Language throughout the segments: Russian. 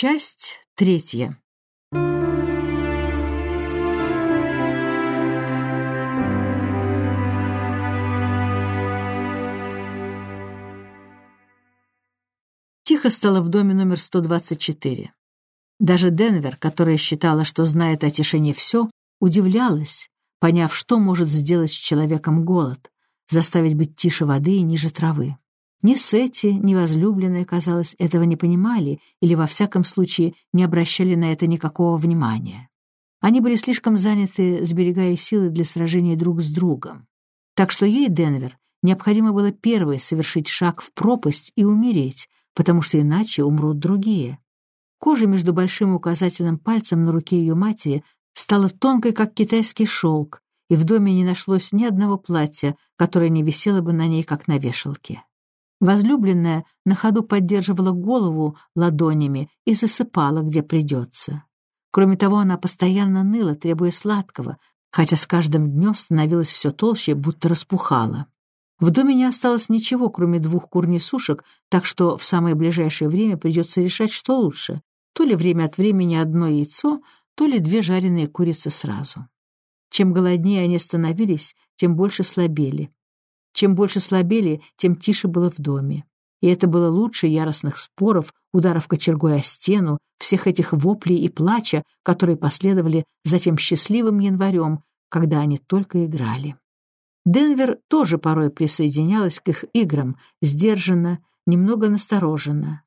Часть третья. Тихо стало в доме номер 124. Даже Денвер, которая считала, что знает о тишине все, удивлялась, поняв, что может сделать с человеком голод, заставить быть тише воды и ниже травы. Ни Сетти, ни возлюбленные, казалось, этого не понимали или, во всяком случае, не обращали на это никакого внимания. Они были слишком заняты, сберегая силы для сражения друг с другом. Так что ей, Денвер, необходимо было первой совершить шаг в пропасть и умереть, потому что иначе умрут другие. Кожа между большим указательным пальцем на руке ее матери стала тонкой, как китайский шелк, и в доме не нашлось ни одного платья, которое не висело бы на ней, как на вешалке. Возлюбленная на ходу поддерживала голову ладонями и засыпала, где придется. Кроме того, она постоянно ныла, требуя сладкого, хотя с каждым днем становилась все толще, будто распухала. В доме не осталось ничего, кроме двух кур-несушек, так что в самое ближайшее время придется решать, что лучше. То ли время от времени одно яйцо, то ли две жареные курицы сразу. Чем голоднее они становились, тем больше слабели. Чем больше слабели, тем тише было в доме. И это было лучше яростных споров, ударов кочергой о стену, всех этих воплей и плача, которые последовали за тем счастливым январем, когда они только играли. Денвер тоже порой присоединялась к их играм, сдержанно, немного настороженно.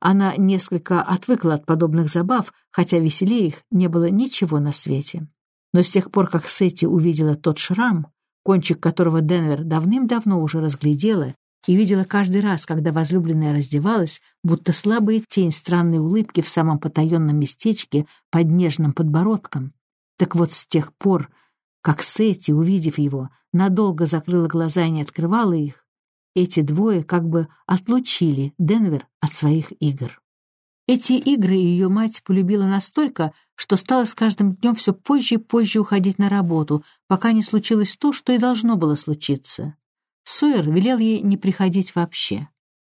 Она несколько отвыкла от подобных забав, хотя веселее их не было ничего на свете. Но с тех пор, как Сетти увидела тот шрам, кончик которого Денвер давным-давно уже разглядела и видела каждый раз, когда возлюбленная раздевалась, будто слабая тень странной улыбки в самом потаенном местечке под нежным подбородком. Так вот, с тех пор как Сетти, увидев его, надолго закрыла глаза и не открывала их, эти двое как бы отлучили Денвер от своих игр. Эти игры ее мать полюбила настолько, что стала с каждым днем все позже и позже уходить на работу, пока не случилось то, что и должно было случиться. Сойер велел ей не приходить вообще.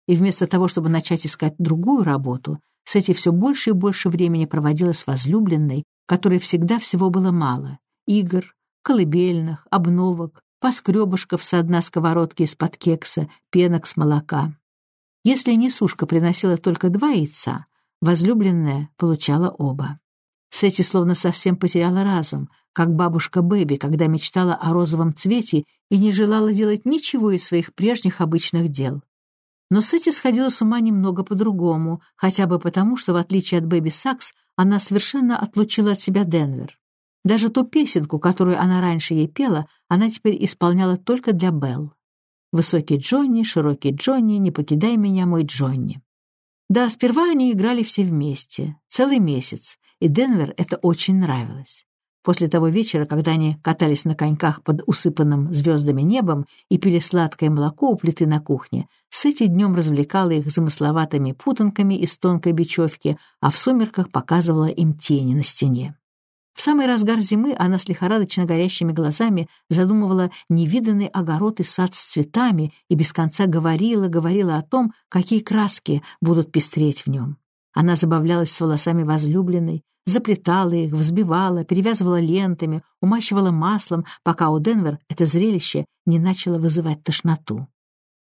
И вместо того, чтобы начать искать другую работу, Сетти все больше и больше времени проводила с возлюбленной, которой всегда всего было мало — игр, колыбельных, обновок, поскребышков со дна сковородки из-под кекса, пенок с молока. Если несушка приносила только два яйца, возлюбленная получала оба. Сетти словно совсем потеряла разум, как бабушка Бэби, когда мечтала о розовом цвете и не желала делать ничего из своих прежних обычных дел. Но Сетти сходила с ума немного по-другому, хотя бы потому, что, в отличие от Бэби Сакс, она совершенно отлучила от себя Денвер. Даже ту песенку, которую она раньше ей пела, она теперь исполняла только для Белл. «Высокий Джонни, широкий Джонни, не покидай меня, мой Джонни». Да, сперва они играли все вместе, целый месяц, и Денвер это очень нравилось. После того вечера, когда они катались на коньках под усыпанным звездами небом и пили сладкое молоко у плиты на кухне, Сэти днем развлекала их замысловатыми путанками из тонкой бечевки, а в сумерках показывала им тени на стене. В самый разгар зимы она с лихорадочно горящими глазами задумывала невиданный огород и сад с цветами и без конца говорила, говорила о том, какие краски будут пестреть в нем. Она забавлялась с волосами возлюбленной, заплетала их, взбивала, перевязывала лентами, умащивала маслом, пока у Денвер это зрелище не начало вызывать тошноту.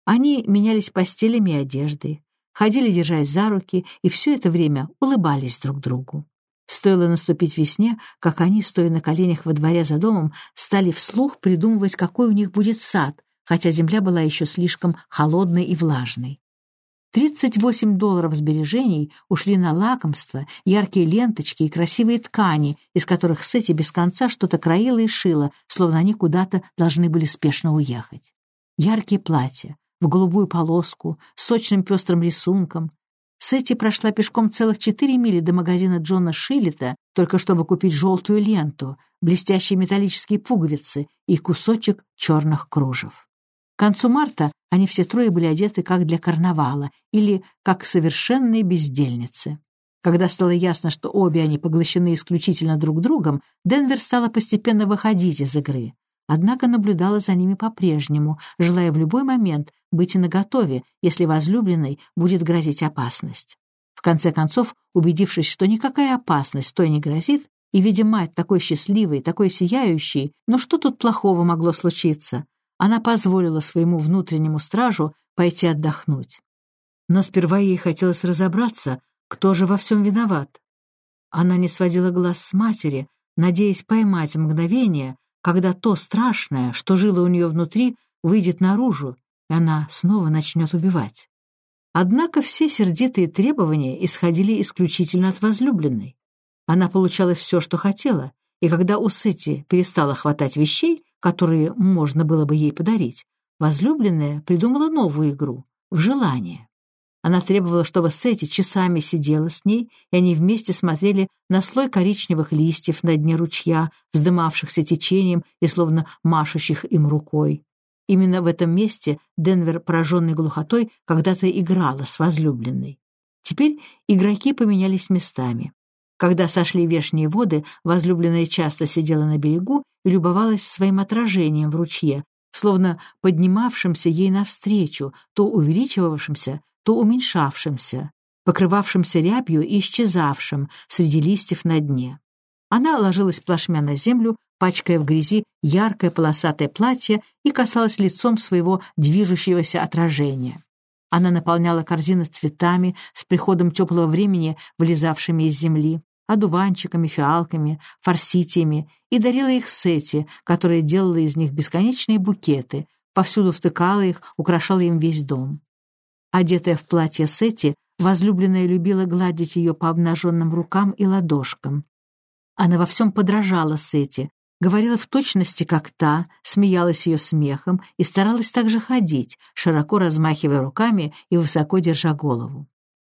Они менялись постелями и одеждой, ходили, держась за руки, и все это время улыбались друг другу. Стоило наступить весне, как они, стоя на коленях во дворе за домом, стали вслух придумывать, какой у них будет сад, хотя земля была еще слишком холодной и влажной. 38 долларов сбережений ушли на лакомства, яркие ленточки и красивые ткани, из которых Сетти без конца что-то краила и шила, словно они куда-то должны были спешно уехать. Яркие платья, в голубую полоску, с сочным пестрым рисунком, Сетти прошла пешком целых четыре мили до магазина Джона Шиллета, только чтобы купить желтую ленту, блестящие металлические пуговицы и кусочек черных кружев. К концу марта они все трое были одеты как для карнавала или как совершенные бездельницы. Когда стало ясно, что обе они поглощены исключительно друг другом, Денвер стала постепенно выходить из игры однако наблюдала за ними по-прежнему, желая в любой момент быть наготове, если возлюбленной будет грозить опасность. В конце концов, убедившись, что никакая опасность той не грозит, и, видя мать такой счастливой, такой сияющей, но что тут плохого могло случиться? Она позволила своему внутреннему стражу пойти отдохнуть. Но сперва ей хотелось разобраться, кто же во всем виноват. Она не сводила глаз с матери, надеясь поймать мгновение, когда то страшное, что жило у нее внутри, выйдет наружу, и она снова начнет убивать. Однако все сердитые требования исходили исключительно от возлюбленной. Она получала все, что хотела, и когда у Сети перестало хватать вещей, которые можно было бы ей подарить, возлюбленная придумала новую игру — в желание. Она требовала, чтобы Сети часами сидела с ней, и они вместе смотрели на слой коричневых листьев на дне ручья, вздымавшихся течением и словно машущих им рукой. Именно в этом месте Денвер, пораженный глухотой, когда-то играла с возлюбленной. Теперь игроки поменялись местами. Когда сошли вешние воды, возлюбленная часто сидела на берегу и любовалась своим отражением в ручье, словно поднимавшимся ей навстречу, то увеличивавшимся, то уменьшавшимся, покрывавшимся рябью и исчезавшим среди листьев на дне. Она ложилась плашмя на землю, пачкая в грязи яркое полосатое платье и касалась лицом своего движущегося отражения. Она наполняла корзины цветами с приходом теплого времени, вылезавшими из земли одуванчиками, фиалками, форситиями и дарила их Сети, которая делала из них бесконечные букеты, повсюду втыкала их, украшала им весь дом. Одетая в платье Сети, возлюбленная любила гладить ее по обнаженным рукам и ладошкам. Она во всем подражала Сети, говорила в точности, как та, смеялась ее смехом и старалась также ходить, широко размахивая руками и высоко держа голову.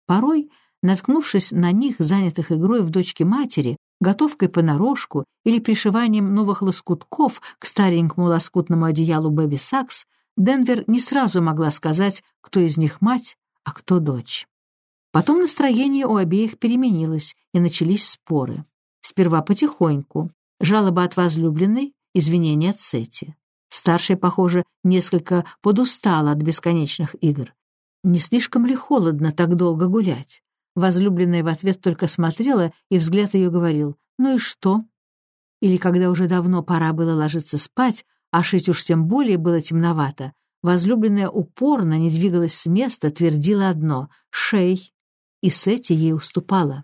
Порой наткнувшись на них, занятых игрой в дочке матери, готовкой понарошку или пришиванием новых лоскутков к старенькому лоскутному одеялу Бэби Сакс, Денвер не сразу могла сказать, кто из них мать, а кто дочь. Потом настроение у обеих переменилось, и начались споры. Сперва потихоньку. Жалоба от возлюбленной, извинения от Сети. Старшая, похоже, несколько подустала от бесконечных игр. Не слишком ли холодно так долго гулять? Возлюбленная в ответ только смотрела, и взгляд ее говорил «Ну и что?». Или когда уже давно пора было ложиться спать, а шить уж тем более было темновато, возлюбленная упорно не двигалась с места, твердила одно «Шей!» и Сетти ей уступала.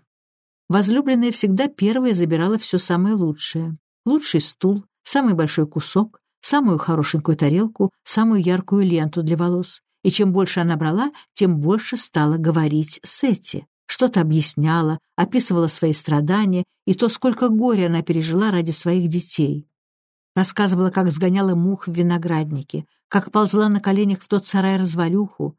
Возлюбленная всегда первая забирала все самое лучшее. Лучший стул, самый большой кусок, самую хорошенькую тарелку, самую яркую ленту для волос. И чем больше она брала, тем больше стала говорить Сетти что-то объясняла, описывала свои страдания и то, сколько горя она пережила ради своих детей. Рассказывала, как сгоняла мух в винограднике, как ползла на коленях в тот сарай-развалюху.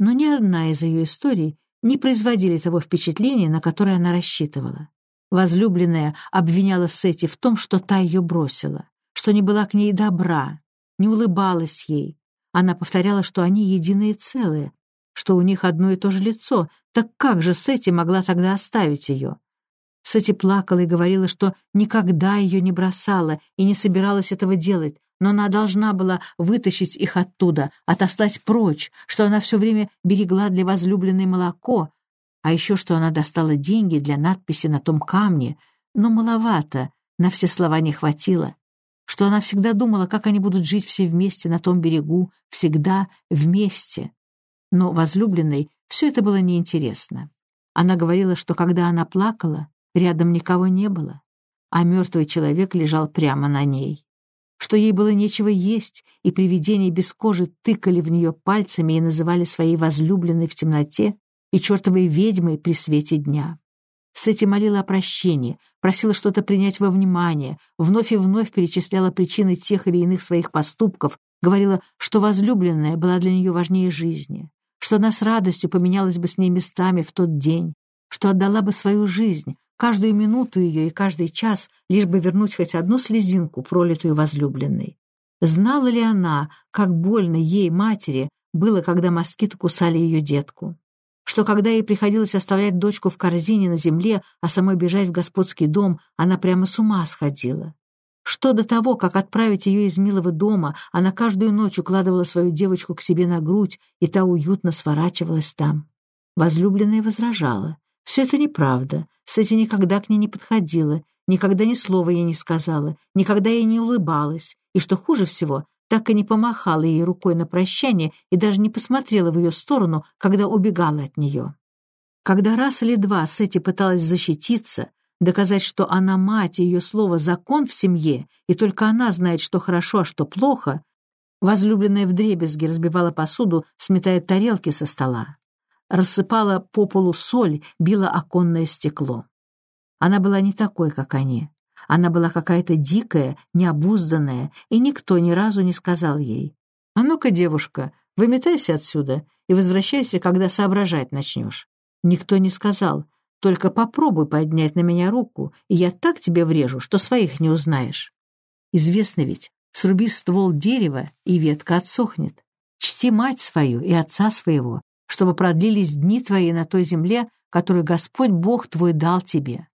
Но ни одна из ее историй не производили того впечатления, на которое она рассчитывала. Возлюбленная обвиняла Сети в том, что та ее бросила, что не была к ней добра, не улыбалась ей. Она повторяла, что они единое целое, что у них одно и то же лицо, так как же Сети могла тогда оставить ее? Сети плакала и говорила, что никогда ее не бросала и не собиралась этого делать, но она должна была вытащить их оттуда, отослать прочь, что она все время берегла для возлюбленной молоко, а еще что она достала деньги для надписи на том камне, но маловато, на все слова не хватило, что она всегда думала, как они будут жить все вместе на том берегу, всегда вместе. Но возлюбленной все это было неинтересно. Она говорила, что когда она плакала, рядом никого не было, а мертвый человек лежал прямо на ней. Что ей было нечего есть, и привидения без кожи тыкали в нее пальцами и называли своей возлюбленной в темноте и чертовой ведьмой при свете дня. Сэти молила о прощении, просила что-то принять во внимание, вновь и вновь перечисляла причины тех или иных своих поступков, говорила, что возлюбленная была для нее важнее жизни что она с радостью поменялась бы с ней местами в тот день, что отдала бы свою жизнь, каждую минуту ее и каждый час, лишь бы вернуть хоть одну слезинку, пролитую возлюбленной. Знала ли она, как больно ей, матери, было, когда москиты кусали ее детку? Что когда ей приходилось оставлять дочку в корзине на земле, а самой бежать в господский дом, она прямо с ума сходила? Что до того, как отправить ее из милого дома, она каждую ночь укладывала свою девочку к себе на грудь, и та уютно сворачивалась там. Возлюбленная возражала, Все это неправда. Сэти никогда к ней не подходила, никогда ни слова ей не сказала, никогда ей не улыбалась, и, что хуже всего, так и не помахала ей рукой на прощание и даже не посмотрела в ее сторону, когда убегала от нее. Когда раз или два Сэти пыталась защититься, доказать, что она мать и ее слово «закон» в семье, и только она знает, что хорошо, а что плохо, возлюбленная вдребезги разбивала посуду, сметая тарелки со стола, рассыпала по полу соль, била оконное стекло. Она была не такой, как они. Она была какая-то дикая, необузданная, и никто ни разу не сказал ей. «А ну-ка, девушка, выметайся отсюда и возвращайся, когда соображать начнешь». Никто не сказал, только попробуй поднять на меня руку, и я так тебе врежу, что своих не узнаешь. Известно ведь, сруби ствол дерева, и ветка отсохнет. Чти мать свою и отца своего, чтобы продлились дни твои на той земле, которую Господь Бог твой дал тебе.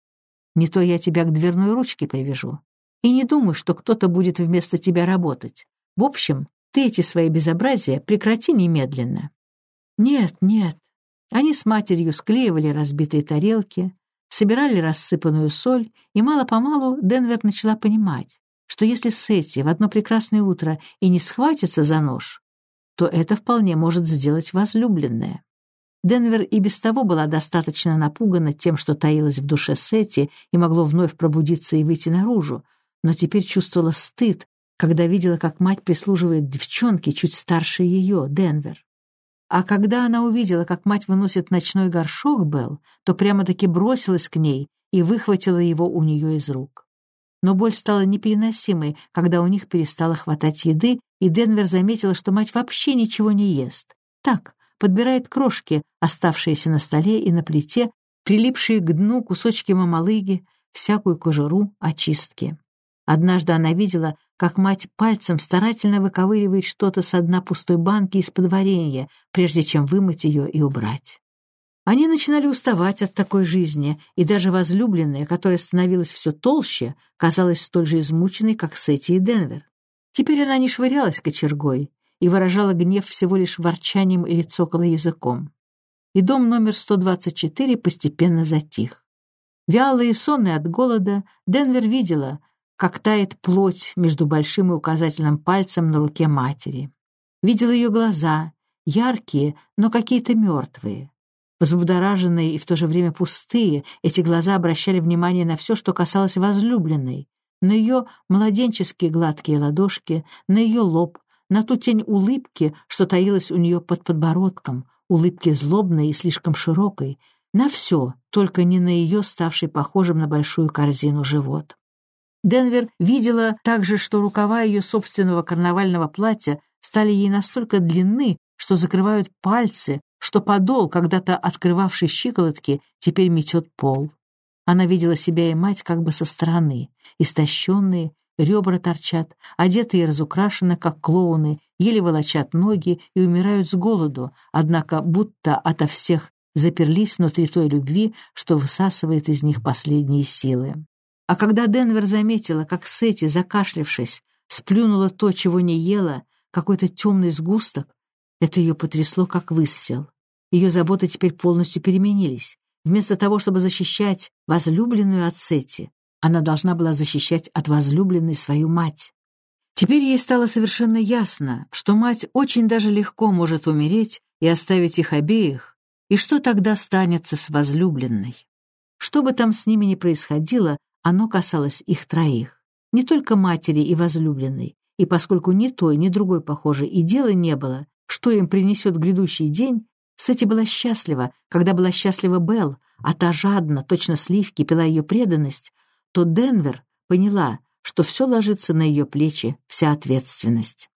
Не то я тебя к дверной ручке привяжу. И не думай, что кто-то будет вместо тебя работать. В общем, ты эти свои безобразия прекрати немедленно. Нет, нет. Они с матерью склеивали разбитые тарелки, собирали рассыпанную соль, и мало-помалу Денвер начала понимать, что если Сетти в одно прекрасное утро и не схватится за нож, то это вполне может сделать возлюбленная. Денвер и без того была достаточно напугана тем, что таилось в душе Сетти и могло вновь пробудиться и выйти наружу, но теперь чувствовала стыд, когда видела, как мать прислуживает девчонке чуть старше ее, Денвер. А когда она увидела, как мать выносит ночной горшок Белл, то прямо-таки бросилась к ней и выхватила его у нее из рук. Но боль стала непереносимой, когда у них перестало хватать еды, и Денвер заметила, что мать вообще ничего не ест. Так, подбирает крошки, оставшиеся на столе и на плите, прилипшие к дну кусочки мамалыги, всякую кожуру, очистки. Однажды она видела, как мать пальцем старательно выковыривает что-то с дна пустой банки из-под варенья, прежде чем вымыть ее и убрать. Они начинали уставать от такой жизни, и даже возлюбленная, которая становилась все толще, казалась столь же измученной, как Сетти и Денвер. Теперь она не швырялась кочергой, и выражала гнев всего лишь ворчанием или цокала языком. И дом номер 124 постепенно затих. Вялый и сонный от голода, Денвер видела, как тает плоть между большим и указательным пальцем на руке матери. Видела ее глаза, яркие, но какие-то мертвые. Взбудораженные и в то же время пустые, эти глаза обращали внимание на все, что касалось возлюбленной, на ее младенческие гладкие ладошки, на ее лоб, на ту тень улыбки, что таилась у нее под подбородком, улыбки злобной и слишком широкой, на все, только не на ее ставший похожим на большую корзину живот. Денвер видела также, что рукава ее собственного карнавального платья стали ей настолько длинны, что закрывают пальцы, что подол, когда-то открывавший щиколотки, теперь метет пол. Она видела себя и мать как бы со стороны, истощенные, ребра торчат, одетые и разукрашены, как клоуны, еле волочат ноги и умирают с голоду, однако будто ото всех заперлись внутри той любви, что высасывает из них последние силы. А когда Денвер заметила, как Сетти, закашлявшись, сплюнула то, чего не ела, какой-то темный сгусток, это ее потрясло, как выстрел. Ее заботы теперь полностью переменились. Вместо того, чтобы защищать возлюбленную от Сети, она должна была защищать от возлюбленной свою мать. Теперь ей стало совершенно ясно, что мать очень даже легко может умереть и оставить их обеих, и что тогда станется с возлюбленной. Что бы там с ними ни происходило, оно касалось их троих, не только матери и возлюбленной, и поскольку ни той, ни другой, похоже, и дела не было, что им принесет грядущий день, Сэти была счастлива, когда была счастлива Белл, а та жадно, точно сливки, пила ее преданность, то Денвер поняла, что все ложится на ее плечи, вся ответственность.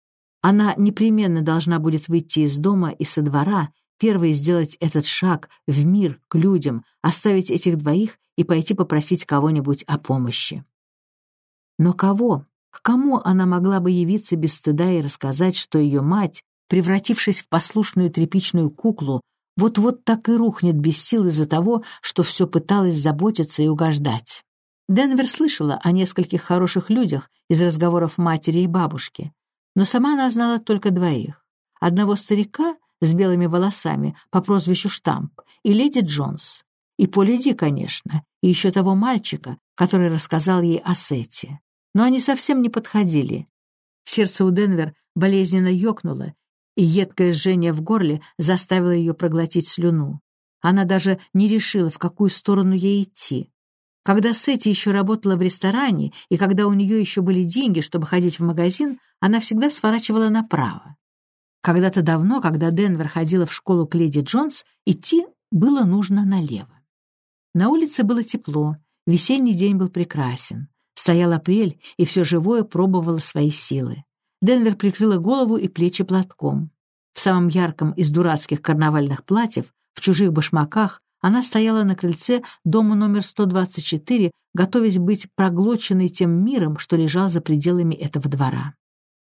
Она непременно должна будет выйти из дома и со двора, первой сделать этот шаг в мир, к людям, оставить этих двоих и пойти попросить кого-нибудь о помощи. Но кого? К кому она могла бы явиться без стыда и рассказать, что ее мать, превратившись в послушную тряпичную куклу, вот-вот так и рухнет без сил из-за того, что все пыталась заботиться и угождать? Денвер слышала о нескольких хороших людях из разговоров матери и бабушки, но сама она знала только двоих. Одного старика с белыми волосами по прозвищу Штамп и леди Джонс. И Поли Ди, конечно, и еще того мальчика, который рассказал ей о Сете. Но они совсем не подходили. Сердце у Денвер болезненно ёкнуло, и едкое жжение в горле заставило ее проглотить слюну. Она даже не решила, в какую сторону ей идти. Когда Сетти еще работала в ресторане, и когда у нее еще были деньги, чтобы ходить в магазин, она всегда сворачивала направо. Когда-то давно, когда Денвер ходила в школу к леди Джонс, идти было нужно налево. На улице было тепло, весенний день был прекрасен. Стоял апрель, и все живое пробовало свои силы. Денвер прикрыла голову и плечи платком. В самом ярком из дурацких карнавальных платьев, в чужих башмаках, она стояла на крыльце дома номер 124, готовясь быть проглоченной тем миром, что лежал за пределами этого двора.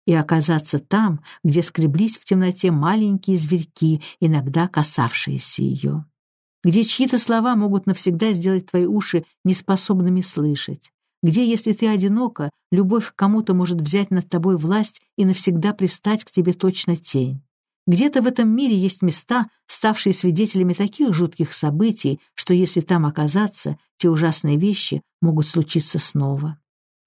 И оказаться там, где скреблись в темноте маленькие зверьки, иногда касавшиеся ее где чьи-то слова могут навсегда сделать твои уши неспособными слышать, где, если ты одинока, любовь к кому-то может взять над тобой власть и навсегда пристать к тебе точно тень. Где-то в этом мире есть места, ставшие свидетелями таких жутких событий, что если там оказаться, те ужасные вещи могут случиться снова.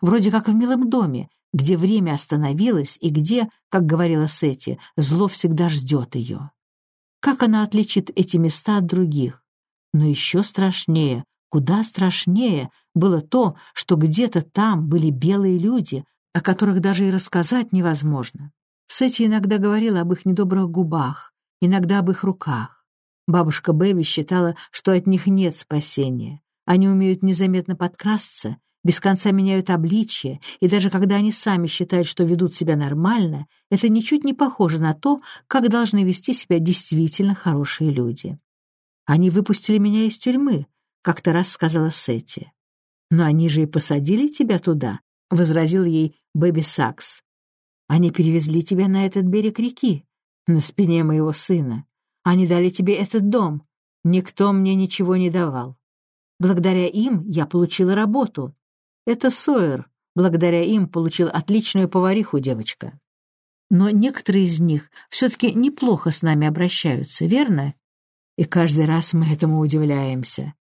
Вроде как в милом доме, где время остановилось и где, как говорила Сети, зло всегда ждет ее. Как она отличит эти места от других? Но еще страшнее, куда страшнее, было то, что где-то там были белые люди, о которых даже и рассказать невозможно. Сэти иногда говорила об их недобрых губах, иногда об их руках. Бабушка Бэби считала, что от них нет спасения. Они умеют незаметно подкрасться, без конца меняют обличие, и даже когда они сами считают, что ведут себя нормально, это ничуть не похоже на то, как должны вести себя действительно хорошие люди. Они выпустили меня из тюрьмы, как-то раз сказала Сетти. Но они же и посадили тебя туда, возразил ей Бэби Сакс. Они перевезли тебя на этот берег реки, на спине моего сына. Они дали тебе этот дом. Никто мне ничего не давал. Благодаря им я получила работу. Это Сойер. Благодаря им получил отличную повариху девочка. Но некоторые из них все-таки неплохо с нами обращаются, верно? И каждый раз мы этому удивляемся.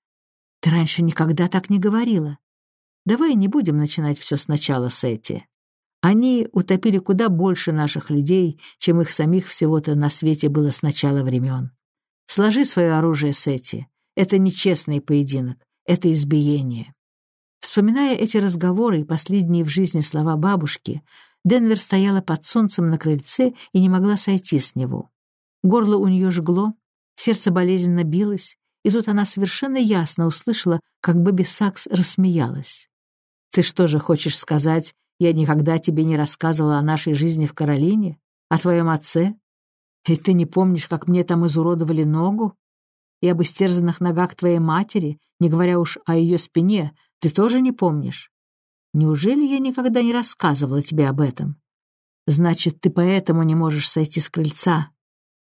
Ты раньше никогда так не говорила. Давай не будем начинать все сначала с эти. Они утопили куда больше наших людей, чем их самих всего-то на свете было с начала времен. Сложи свое оружие, Сети. Это нечестный поединок, это избиение. Вспоминая эти разговоры и последние в жизни слова бабушки, Денвер стояла под солнцем на крыльце и не могла сойти с него. Горло у нее жгло, Сердце болезненно билось, и тут она совершенно ясно услышала, как Бэби Сакс рассмеялась. «Ты что же хочешь сказать, я никогда тебе не рассказывала о нашей жизни в Каролине? О твоем отце? И ты не помнишь, как мне там изуродовали ногу? И об истерзанных ногах твоей матери, не говоря уж о ее спине, ты тоже не помнишь? Неужели я никогда не рассказывала тебе об этом? Значит, ты поэтому не можешь сойти с крыльца.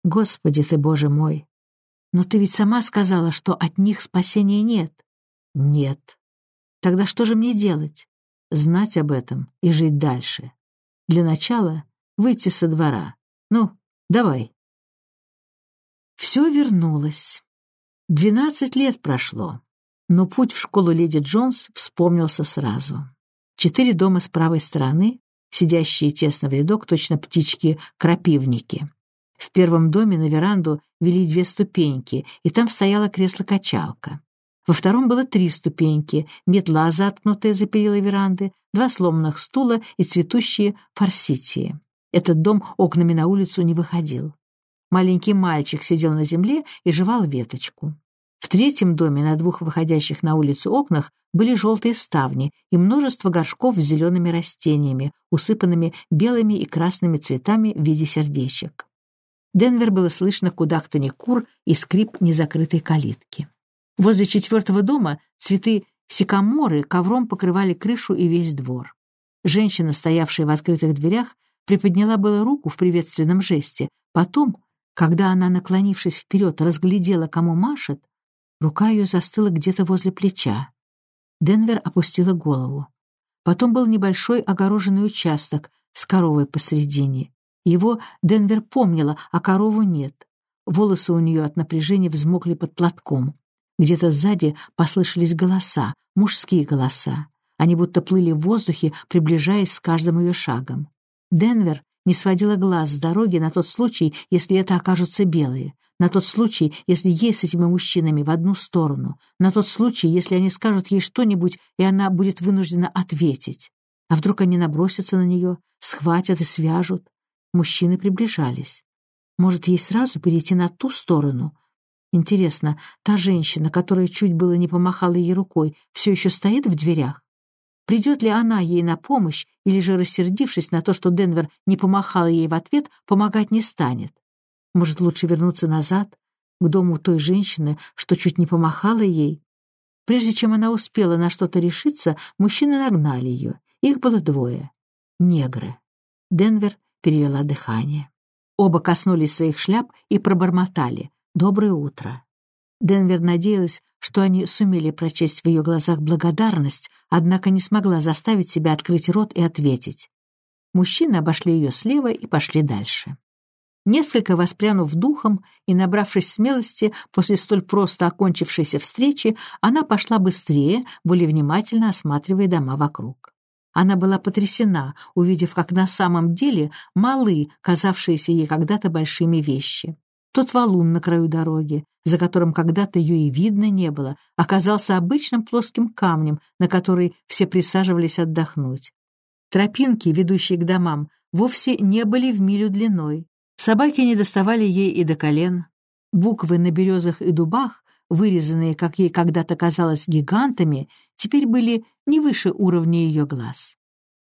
Господи ты, Боже мой! Но ты ведь сама сказала, что от них спасения нет. Нет. Тогда что же мне делать? Знать об этом и жить дальше. Для начала выйти со двора. Ну, давай. Все вернулось. Двенадцать лет прошло, но путь в школу леди Джонс вспомнился сразу. Четыре дома с правой стороны, сидящие тесно в рядок, точно птички-крапивники. В первом доме на веранду вели две ступеньки, и там стояло кресло-качалка. Во втором было три ступеньки, метла, заткнутая за перила веранды, два сломанных стула и цветущие форситии. Этот дом окнами на улицу не выходил. Маленький мальчик сидел на земле и жевал веточку. В третьем доме на двух выходящих на улицу окнах были желтые ставни и множество горшков с зелеными растениями, усыпанными белыми и красными цветами в виде сердечек. Денвер было слышно кудахтанье кур и скрип незакрытой калитки. Возле четвертого дома цветы сикаморы ковром покрывали крышу и весь двор. Женщина, стоявшая в открытых дверях, приподняла было руку в приветственном жесте. Потом, когда она, наклонившись вперед, разглядела, кому машет, рука ее застыла где-то возле плеча. Денвер опустила голову. Потом был небольшой огороженный участок с коровой посредине. Его Денвер помнила, а корову нет. Волосы у нее от напряжения взмокли под платком. Где-то сзади послышались голоса, мужские голоса. Они будто плыли в воздухе, приближаясь с каждым ее шагом. Денвер не сводила глаз с дороги на тот случай, если это окажутся белые, на тот случай, если ей с этими мужчинами в одну сторону, на тот случай, если они скажут ей что-нибудь, и она будет вынуждена ответить. А вдруг они набросятся на нее, схватят и свяжут? Мужчины приближались. Может, ей сразу перейти на ту сторону? Интересно, та женщина, которая чуть было не помахала ей рукой, все еще стоит в дверях? Придет ли она ей на помощь, или же, рассердившись на то, что Денвер не помахал ей в ответ, помогать не станет? Может, лучше вернуться назад, к дому той женщины, что чуть не помахала ей? Прежде чем она успела на что-то решиться, мужчины нагнали ее. Их было двое. Негры. Денвер перевела дыхание. Оба коснулись своих шляп и пробормотали «Доброе утро». Денвер надеялась, что они сумели прочесть в ее глазах благодарность, однако не смогла заставить себя открыть рот и ответить. Мужчины обошли ее слева и пошли дальше. Несколько воспрянув духом и набравшись смелости после столь просто окончившейся встречи, она пошла быстрее, более внимательно осматривая дома вокруг. Она была потрясена, увидев, как на самом деле малы, казавшиеся ей когда-то большими вещи. Тот валун на краю дороги, за которым когда-то ее и видно не было, оказался обычным плоским камнем, на который все присаживались отдохнуть. Тропинки, ведущие к домам, вовсе не были в милю длиной. Собаки не доставали ей и до колен. Буквы на березах и дубах, вырезанные, как ей когда-то казалось, гигантами, теперь были не выше уровня ее глаз.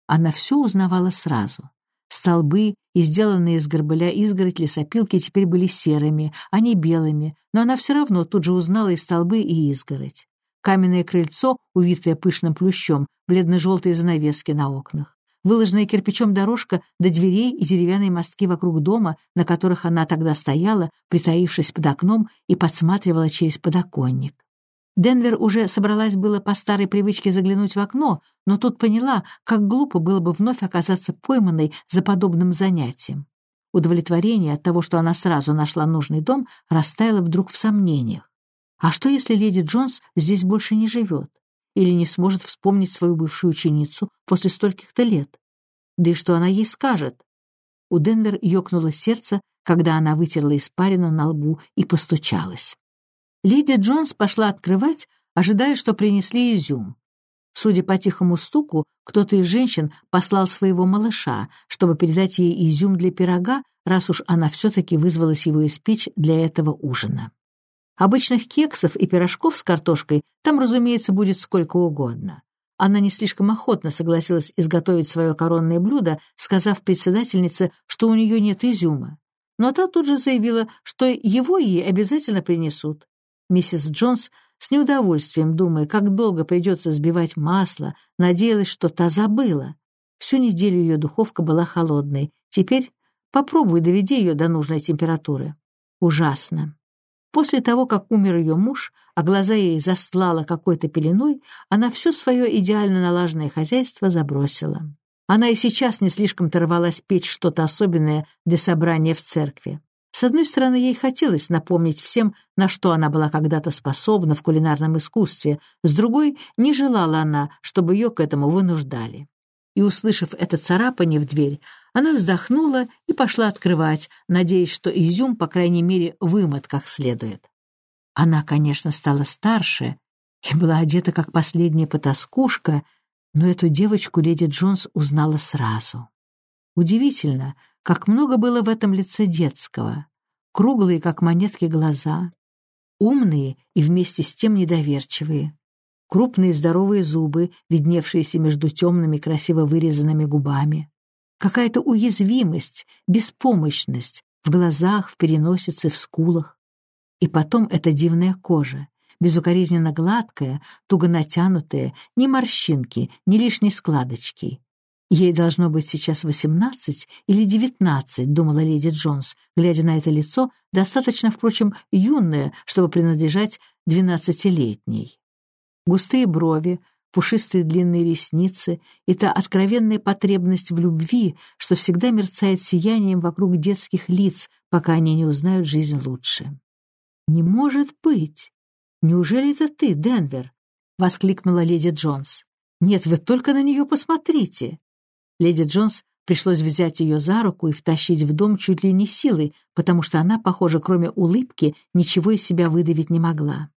Она все узнавала сразу. Столбы и сделанные из горбыля изгородь лесопилки теперь были серыми, а не белыми, но она все равно тут же узнала и столбы, и изгородь. Каменное крыльцо, увитое пышным плющом, бледно-желтые занавески на окнах. Выложенная кирпичом дорожка до дверей и деревянные мостки вокруг дома, на которых она тогда стояла, притаившись под окном и подсматривала через подоконник. Денвер уже собралась было по старой привычке заглянуть в окно, но тут поняла, как глупо было бы вновь оказаться пойманной за подобным занятием. Удовлетворение от того, что она сразу нашла нужный дом, растаяло вдруг в сомнениях. А что, если леди Джонс здесь больше не живет? Или не сможет вспомнить свою бывшую ученицу после стольких-то лет? Да и что она ей скажет? У Денвер ёкнуло сердце, когда она вытерла испарину на лбу и постучалась. Леди Джонс пошла открывать, ожидая, что принесли изюм. Судя по тихому стуку, кто-то из женщин послал своего малыша, чтобы передать ей изюм для пирога, раз уж она все-таки вызвалась его испечь для этого ужина. Обычных кексов и пирожков с картошкой там, разумеется, будет сколько угодно. Она не слишком охотно согласилась изготовить свое коронное блюдо, сказав председательнице, что у нее нет изюма. Но та тут же заявила, что его ей обязательно принесут. Миссис Джонс с неудовольствием, думая, как долго придется сбивать масло, надеялась, что та забыла. Всю неделю ее духовка была холодной. Теперь попробуй доведи ее до нужной температуры. Ужасно. После того, как умер ее муж, а глаза ей застлала какой-то пеленой, она все свое идеально налаженное хозяйство забросила. Она и сейчас не слишком-то рвалась печь что-то особенное для собрания в церкви. С одной стороны, ей хотелось напомнить всем, на что она была когда-то способна в кулинарном искусстве, с другой, не желала она, чтобы ее к этому вынуждали. И, услышав это царапание в дверь, она вздохнула и пошла открывать, надеясь, что изюм, по крайней мере, вымот как следует. Она, конечно, стала старше и была одета как последняя потаскушка, но эту девочку леди Джонс узнала сразу. Удивительно, как много было в этом лице детского. Круглые, как монетки, глаза. Умные и вместе с тем недоверчивые. Крупные здоровые зубы, видневшиеся между темными, красиво вырезанными губами. Какая-то уязвимость, беспомощность в глазах, в переносице, в скулах. И потом эта дивная кожа, безукоризненно гладкая, туго натянутая, ни морщинки, ни лишней складочки. Ей должно быть сейчас восемнадцать или девятнадцать, думала леди Джонс, глядя на это лицо, достаточно, впрочем, юное, чтобы принадлежать двенадцатилетней. Густые брови, пушистые длинные ресницы и та откровенная потребность в любви, что всегда мерцает сиянием вокруг детских лиц, пока они не узнают жизнь лучше. Не может быть! «Неужели это ты, Денвер?» — воскликнула леди Джонс. «Нет, вы только на нее посмотрите!» Леди Джонс пришлось взять ее за руку и втащить в дом чуть ли не силой, потому что она, похоже, кроме улыбки, ничего из себя выдавить не могла.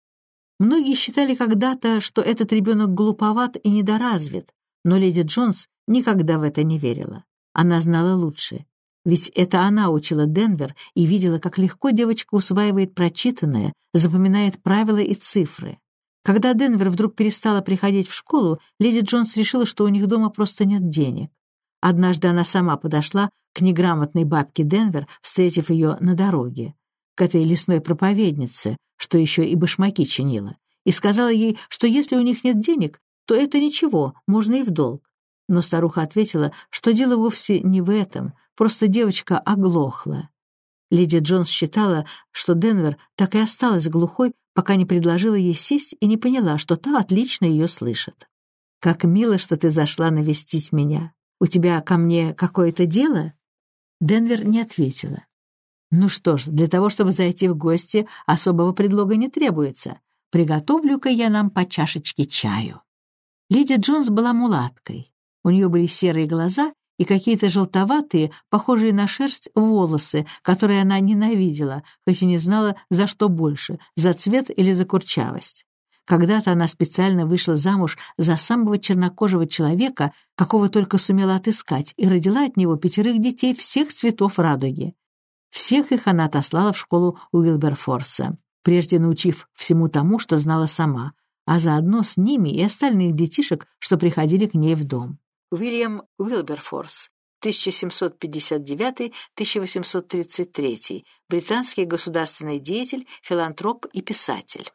Многие считали когда-то, что этот ребенок глуповат и недоразвит, но леди Джонс никогда в это не верила. Она знала лучше. Ведь это она учила Денвер и видела, как легко девочка усваивает прочитанное, запоминает правила и цифры. Когда Денвер вдруг перестала приходить в школу, леди Джонс решила, что у них дома просто нет денег. Однажды она сама подошла к неграмотной бабке Денвер, встретив ее на дороге, к этой лесной проповеднице, что еще и башмаки чинила, и сказала ей, что если у них нет денег, то это ничего, можно и в долг. Но старуха ответила, что дело вовсе не в этом, просто девочка оглохла. Леди Джонс считала, что Денвер так и осталась глухой, пока не предложила ей сесть и не поняла, что та отлично ее слышит. «Как мило, что ты зашла навестить меня. У тебя ко мне какое-то дело?» Денвер не ответила. «Ну что ж, для того, чтобы зайти в гости, особого предлога не требуется. Приготовлю-ка я нам по чашечке чаю». Леди Джонс была мулаткой. У нее были серые глаза и какие-то желтоватые, похожие на шерсть, волосы, которые она ненавидела, хоть и не знала, за что больше — за цвет или за курчавость. Когда-то она специально вышла замуж за самого чернокожего человека, какого только сумела отыскать, и родила от него пятерых детей всех цветов радуги. Всех их она отослала в школу Уилберфорса, прежде научив всему тому, что знала сама, а заодно с ними и остальных детишек, что приходили к ней в дом. Уильям Уилберфорс, 1759-1833, британский государственный деятель, филантроп и писатель.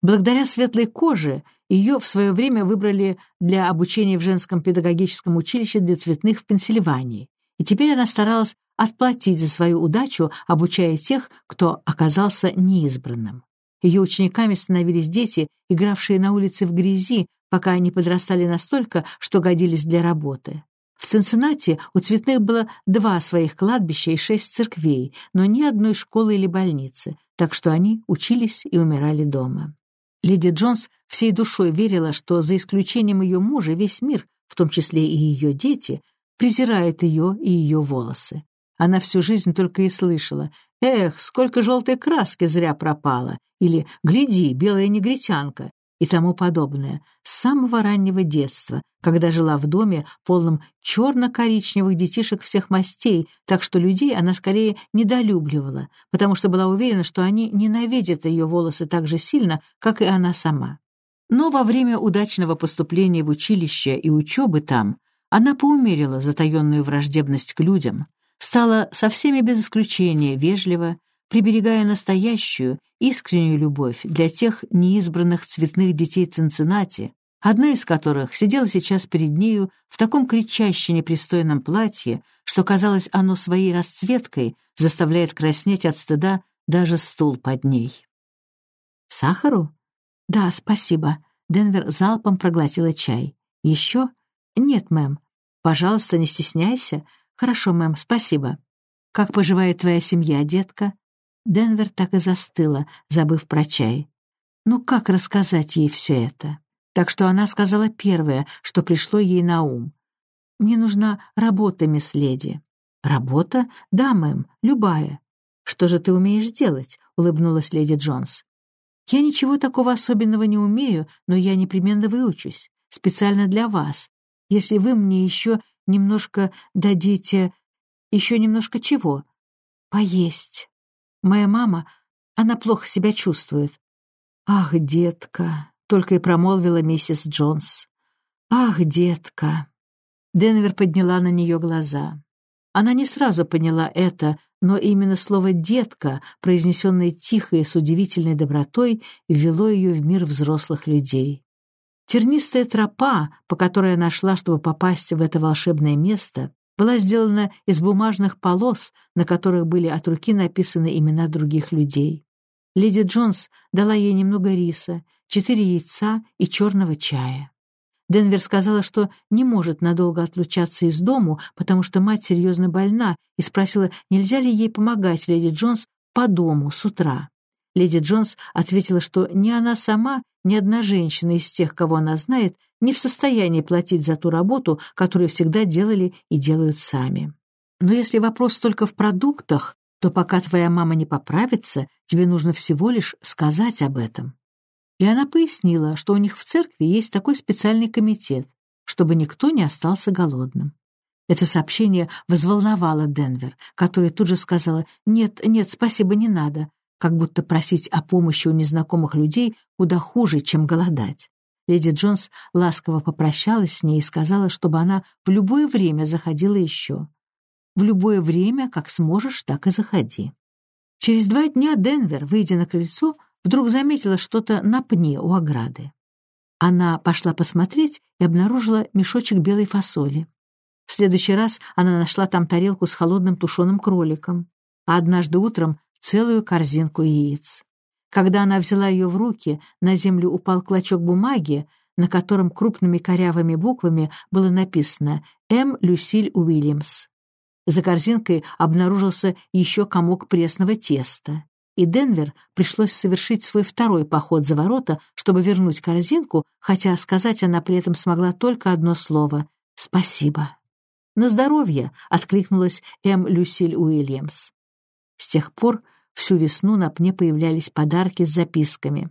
Благодаря светлой коже ее в свое время выбрали для обучения в женском педагогическом училище для цветных в Пенсильвании, и теперь она старалась отплатить за свою удачу, обучая тех, кто оказался неизбранным. Ее учениками становились дети, игравшие на улице в грязи, пока они подрастали настолько, что годились для работы. В Цинциннати у цветных было два своих кладбища и шесть церквей, но ни одной школы или больницы, так что они учились и умирали дома. Леди Джонс всей душой верила, что за исключением ее мужа весь мир, в том числе и ее дети, презирает ее и ее волосы. Она всю жизнь только и слышала «Эх, сколько желтой краски зря пропало!» или «Гляди, белая негритянка!» и тому подобное, с самого раннего детства, когда жила в доме, полном черно-коричневых детишек всех мастей, так что людей она скорее недолюбливала, потому что была уверена, что они ненавидят ее волосы так же сильно, как и она сама. Но во время удачного поступления в училище и учебы там она поумерила затаенную враждебность к людям, стала со всеми без исключения вежлива, приберегая настоящую, искреннюю любовь для тех неизбранных цветных детей Цинциннати, одна из которых сидела сейчас перед нею в таком кричаще непристойном платье, что, казалось, оно своей расцветкой заставляет краснеть от стыда даже стул под ней. «Сахару?» «Да, спасибо». Денвер залпом проглотила чай. «Еще?» «Нет, мэм. Пожалуйста, не стесняйся. «Хорошо, мэм, спасибо. Как поживает твоя семья, детка?» Денвер так и застыла, забыв про чай. Ну как рассказать ей все это? Так что она сказала первое, что пришло ей на ум. «Мне нужна работа, мисс леди». «Работа? Да, мэм, любая». «Что же ты умеешь делать?» — улыбнулась леди Джонс. «Я ничего такого особенного не умею, но я непременно выучусь. Специально для вас. Если вы мне еще немножко дадите... Еще немножко чего? Поесть. Моя мама, она плохо себя чувствует. Ах, детка, только и промолвила миссис Джонс. Ах, детка. Денвер подняла на нее глаза. Она не сразу поняла это, но именно слово «детка», произнесенное тихо и с удивительной добротой, ввело ее в мир взрослых людей. Тернистая тропа, по которой она шла, чтобы попасть в это волшебное место, была сделана из бумажных полос, на которых были от руки написаны имена других людей. Леди Джонс дала ей немного риса, четыре яйца и черного чая. Денвер сказала, что не может надолго отлучаться из дому, потому что мать серьезно больна, и спросила, нельзя ли ей помогать леди Джонс по дому с утра. Леди Джонс ответила, что ни она сама, ни одна женщина из тех, кого она знает, не в состоянии платить за ту работу, которую всегда делали и делают сами. Но если вопрос только в продуктах, то пока твоя мама не поправится, тебе нужно всего лишь сказать об этом. И она пояснила, что у них в церкви есть такой специальный комитет, чтобы никто не остался голодным. Это сообщение взволновало Денвер, которая тут же сказала «Нет, нет, спасибо, не надо», как будто просить о помощи у незнакомых людей куда хуже, чем голодать. Леди Джонс ласково попрощалась с ней и сказала, чтобы она в любое время заходила еще. В любое время, как сможешь, так и заходи. Через два дня Денвер, выйдя на крыльцо, вдруг заметила что-то на пне у ограды. Она пошла посмотреть и обнаружила мешочек белой фасоли. В следующий раз она нашла там тарелку с холодным тушеным кроликом, а однажды утром целую корзинку яиц. Когда она взяла ее в руки, на землю упал клочок бумаги, на котором крупными корявыми буквами было написано «М. Люсиль Уильямс». За корзинкой обнаружился еще комок пресного теста, и Денвер пришлось совершить свой второй поход за ворота, чтобы вернуть корзинку, хотя сказать она при этом смогла только одно слово «спасибо». «На здоровье!» — откликнулась М. Люсиль Уильямс. С тех пор всю весну на пне появлялись подарки с записками.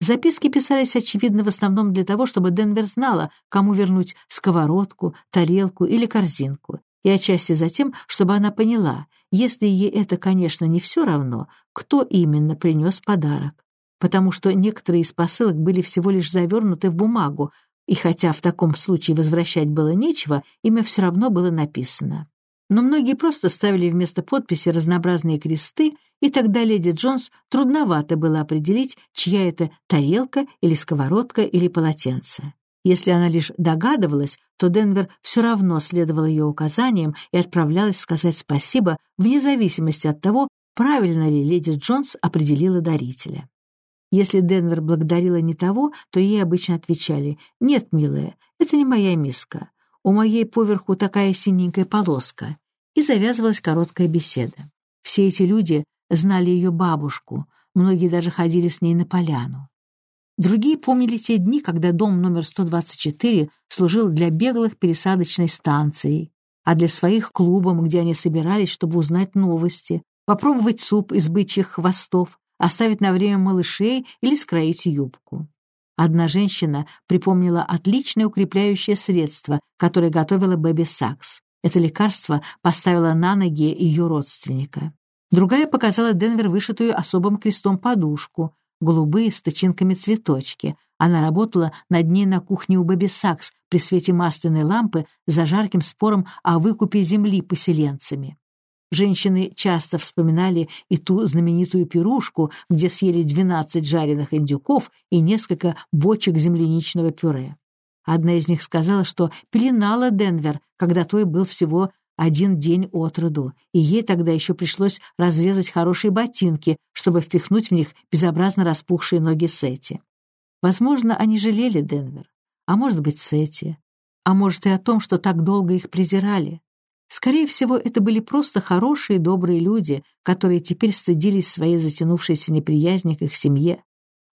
Записки писались, очевидно, в основном для того, чтобы Денвер знала, кому вернуть сковородку, тарелку или корзинку, и отчасти за тем, чтобы она поняла, если ей это, конечно, не все равно, кто именно принес подарок. Потому что некоторые из посылок были всего лишь завернуты в бумагу, и хотя в таком случае возвращать было нечего, имя все равно было написано. Но многие просто ставили вместо подписи разнообразные кресты, и тогда леди Джонс трудновато было определить, чья это тарелка или сковородка или полотенце. Если она лишь догадывалась, то Денвер все равно следовал ее указаниям и отправлялась сказать спасибо вне зависимости от того, правильно ли леди Джонс определила дарителя. Если Денвер благодарила не того, то ей обычно отвечали «Нет, милая, это не моя миска. У моей поверху такая синенькая полоска». И завязывалась короткая беседа. Все эти люди знали ее бабушку, многие даже ходили с ней на поляну. Другие помнили те дни, когда дом номер 124 служил для беглых пересадочной станцией, а для своих — клубом, где они собирались, чтобы узнать новости, попробовать суп из бычьих хвостов, оставить на время малышей или скроить юбку. Одна женщина припомнила отличное укрепляющее средство, которое готовила Бэби Сакс. Это лекарство поставило на ноги ее родственника. Другая показала Денвер вышитую особым крестом подушку, голубые с тычинками цветочки. Она работала над ней на кухне у Бэби Сакс при свете масляной лампы за жарким спором о выкупе земли поселенцами. Женщины часто вспоминали и ту знаменитую пирушку, где съели 12 жареных индюков и несколько бочек земляничного пюре. Одна из них сказала, что пеленала Денвер, когда той был всего один день от роду, и ей тогда еще пришлось разрезать хорошие ботинки, чтобы впихнуть в них безобразно распухшие ноги Сети. Возможно, они жалели Денвер, а может быть, Сети, а может и о том, что так долго их презирали. Скорее всего, это были просто хорошие добрые люди, которые теперь стыдились своей затянувшейся неприязни к их семье.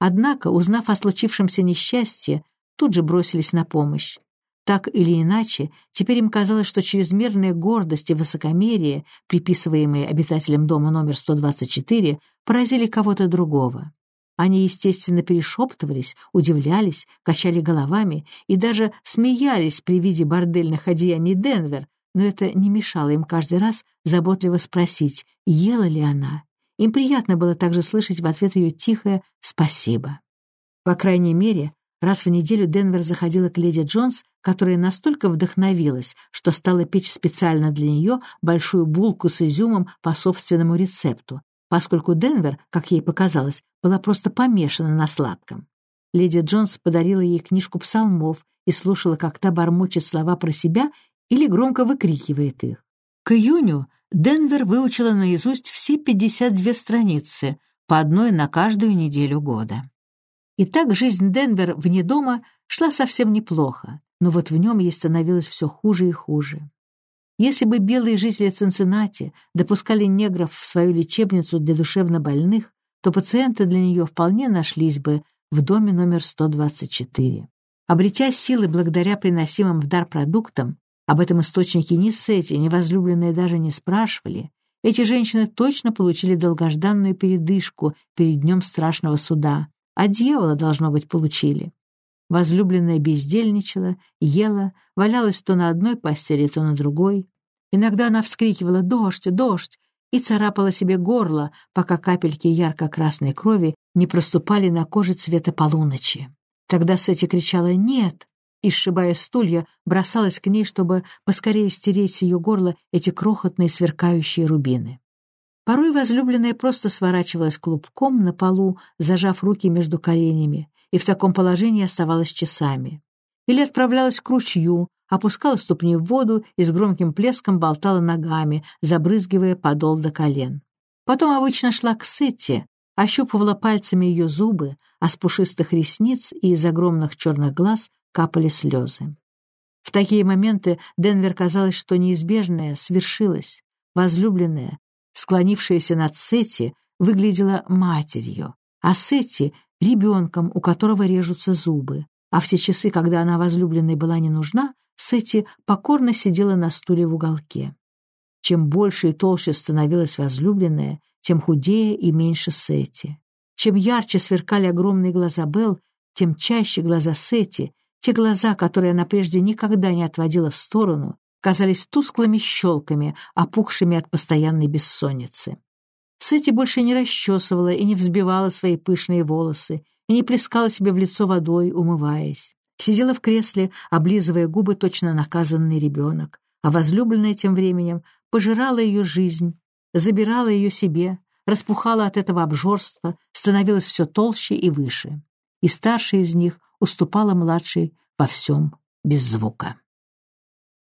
Однако, узнав о случившемся несчастье, тут же бросились на помощь. Так или иначе, теперь им казалось, что чрезмерная гордость и высокомерие, приписываемые обитателям дома номер 124, поразили кого-то другого. Они, естественно, перешептывались, удивлялись, качали головами и даже смеялись при виде бордельных одеяний Денвер, но это не мешало им каждый раз заботливо спросить, ела ли она. Им приятно было также слышать в ответ ее тихое «спасибо». По крайней мере, раз в неделю Денвер заходила к леди Джонс, которая настолько вдохновилась, что стала печь специально для нее большую булку с изюмом по собственному рецепту, поскольку Денвер, как ей показалось, была просто помешана на сладком. Леди Джонс подарила ей книжку псалмов и слушала, как та бормочет слова про себя или громко выкрикивает их. К июню Денвер выучила наизусть все 52 страницы, по одной на каждую неделю года. И так жизнь Денвер вне дома шла совсем неплохо, но вот в нем ей становилось все хуже и хуже. Если бы белые жители Цинциннати допускали негров в свою лечебницу для душевнобольных, то пациенты для нее вполне нашлись бы в доме номер 124. Обретя силы благодаря приносимым в дар продуктам, об этом источнике ни Сети, ни возлюбленные даже не спрашивали, эти женщины точно получили долгожданную передышку перед днем страшного суда, а дьявола, должно быть, получили. Возлюбленная бездельничала, ела, валялась то на одной постели, то на другой. Иногда она вскрикивала «Дождь! Дождь!» и царапала себе горло, пока капельки ярко-красной крови не проступали на коже цвета полуночи. Тогда Сетти кричала «Нет!» И, сшибая стулья, бросалась к ней, чтобы поскорее стереть с ее горла эти крохотные сверкающие рубины. Порой возлюбленная просто сворачивалась клубком на полу, зажав руки между коленями, и в таком положении оставалась часами. Или отправлялась к ручью, опускала ступни в воду и с громким плеском болтала ногами, забрызгивая подол до колен. Потом обычно шла к Сетте, ощупывала пальцами ее зубы, а с пушистых ресниц и из огромных черных глаз капали слезы. В такие моменты Денвер казалось, что неизбежное свершилось. Возлюбленная, склонившаяся над Сети, выглядела матерью, а Сети — ребенком, у которого режутся зубы. А в те часы, когда она возлюбленной была не нужна, Сети покорно сидела на стуле в уголке. Чем больше и толще становилась возлюбленная, тем худее и меньше Сети. Чем ярче сверкали огромные глаза Белл, тем чаще глаза Сети, те глаза, которые она прежде никогда не отводила в сторону, казались тусклыми щелками, опухшими от постоянной бессонницы. Сэти больше не расчесывала и не взбивала свои пышные волосы, и не плескала себе в лицо водой, умываясь. Сидела в кресле, облизывая губы точно наказанный ребенок, а возлюбленная тем временем пожирала ее жизнь, забирала ее себе, распухала от этого обжорства, становилась все толще и выше. И старшая из них уступала младшей во всем без звука.